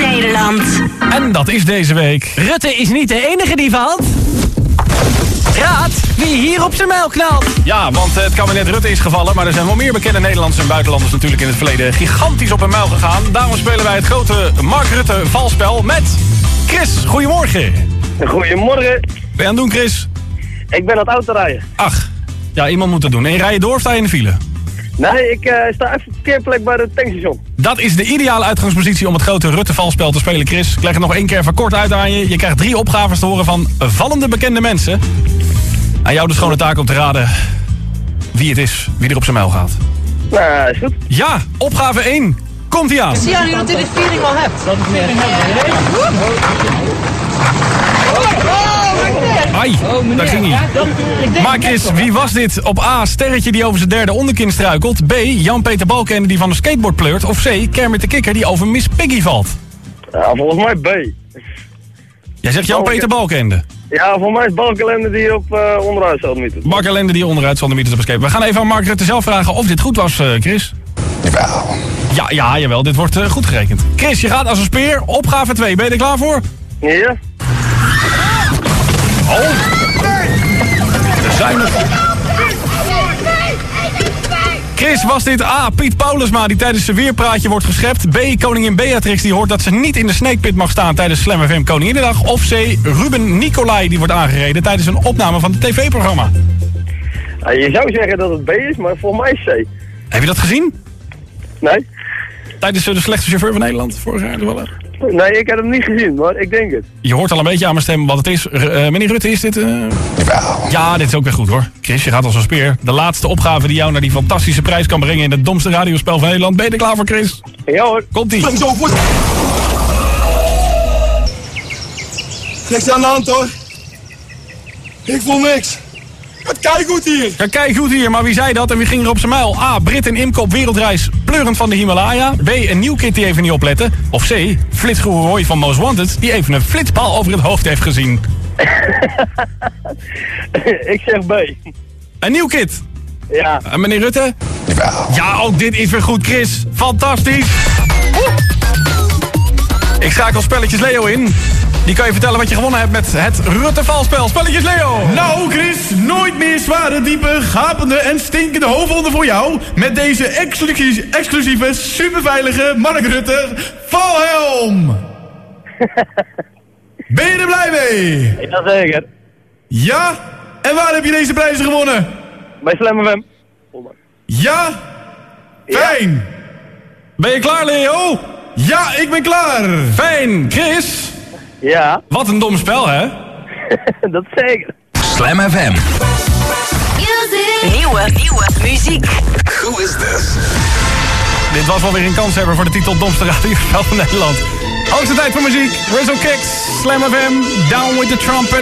Nederland. En dat is deze week. Rutte is niet de enige die valt. Raad wie hier op zijn muil knalt. Ja, want het kabinet Rutte is gevallen, maar er zijn wel meer bekende Nederlanders en buitenlanders natuurlijk in het verleden gigantisch op hun muil gegaan. Daarom spelen wij het grote Mark Rutte valspel met Chris. Goedemorgen. Goedemorgen. Ben je aan het doen, Chris? Ik ben aan het autorijden. Ach, ja, iemand moet het doen. En rij je door of sta je in de file? Nee, ik eh, sta even op parkeerplek bij de tankstation. Dat is de ideale uitgangspositie om het grote Rutte-valspel te spelen, Chris. Ik leg het nog één keer even kort uit aan je. Je krijgt drie opgaves te horen van vallende bekende mensen. Aan jou de schone taak om te raden wie het is, wie er op zijn muil gaat. Nou, is goed. Ja, opgave 1. Komt ie aan. Zie je nu dat je die feeling wel hebt? Dat is meer Ai, daar ging hij. Maar Chris, wie was dit? Op A, sterretje die over zijn derde onderkin struikelt. B, Jan-Peter Balkenende die van een skateboard pleurt. Of C, Kermit de Kikker die over Miss Piggy valt. Ja, volgens mij B. Jij zegt Jan-Peter Balkenende. Ja, volgens mij is Balkalender die op uh, onderuit niet. Mark Ellende die onderuit zal de mythes bespreken. We gaan even aan Mark Rutte zelf vragen of dit goed was, eh, Chris. Jawel. Ja, ja, jawel. Dit wordt eh, goed gerekend. Chris, je gaat als een speer. Opgave 2. Ben je er klaar voor? Ja? Chris, was dit A. Piet Paulusma die tijdens zijn weerpraatje wordt geschept? B. Koningin Beatrix die hoort dat ze niet in de snakepit mag staan tijdens Slam FM Koninginnedag? Of C. Ruben Nicolai die wordt aangereden tijdens een opname van het tv-programma? Ja, je zou zeggen dat het B is, maar volgens mij is C. Heb je dat gezien? Nee? Tijdens eh, de slechtste chauffeur van Nederland vorig jaar toevallig? Nee, ik heb hem niet gezien, maar ik denk het. Je hoort al een beetje aan mijn stem wat het is. R- eh, meneer Rutte, is dit... eh. Ja, dit is ook weer goed hoor. Chris, je gaat als een speer. De laatste opgave die jou naar die fantastische prijs kan brengen in het domste radiospel van Nederland. Ben je er klaar voor, Chris? Ja hoor. Komt-ie. Niks aan de hand hoor. Ik voel niks. Het kijk goed hier. Ja, kijk goed hier, maar wie zei dat en wie ging er op zijn muil? A. Brit en Imke op wereldreis, pleurend van de Himalaya. B. Een nieuw kind die even niet opletten. Of C. Flitsgoer Roy van Most Wanted, die even een flitspaal over het hoofd heeft gezien. ik zeg B. Een nieuw kind. Ja. En meneer Rutte? Jawel. Ja, ook dit is weer goed, Chris. Fantastisch. Woe. Ik schakel Spelletjes Leo in. Die kan je vertellen wat je gewonnen hebt met het Rutte-valspel. Spelletjes Leo. Nou Chris, nooit meer zware, diepe, gapende en stinkende hoofdwonden voor jou. Met deze exclusieve, exclusieve superveilige Mark Rutte valhelm. Ben je er blij mee? Jazeker. Ja? En waar heb je deze prijzen gewonnen? Bij Slam FM. Ja? Fijn. Ben je klaar, Leo? Ja, ik ben klaar. Fijn. Chris? Ja, Wat een dom spel, hè? dat zeker. Slam FM. Nieuwe, nieuwe muziek. Who is this? Dit was wel weer een kanshebber voor de titel Domste radiospel van Nederland. Hoogste tijd voor muziek. Rizzle Kicks, Slam FM, Down with the Trumpet.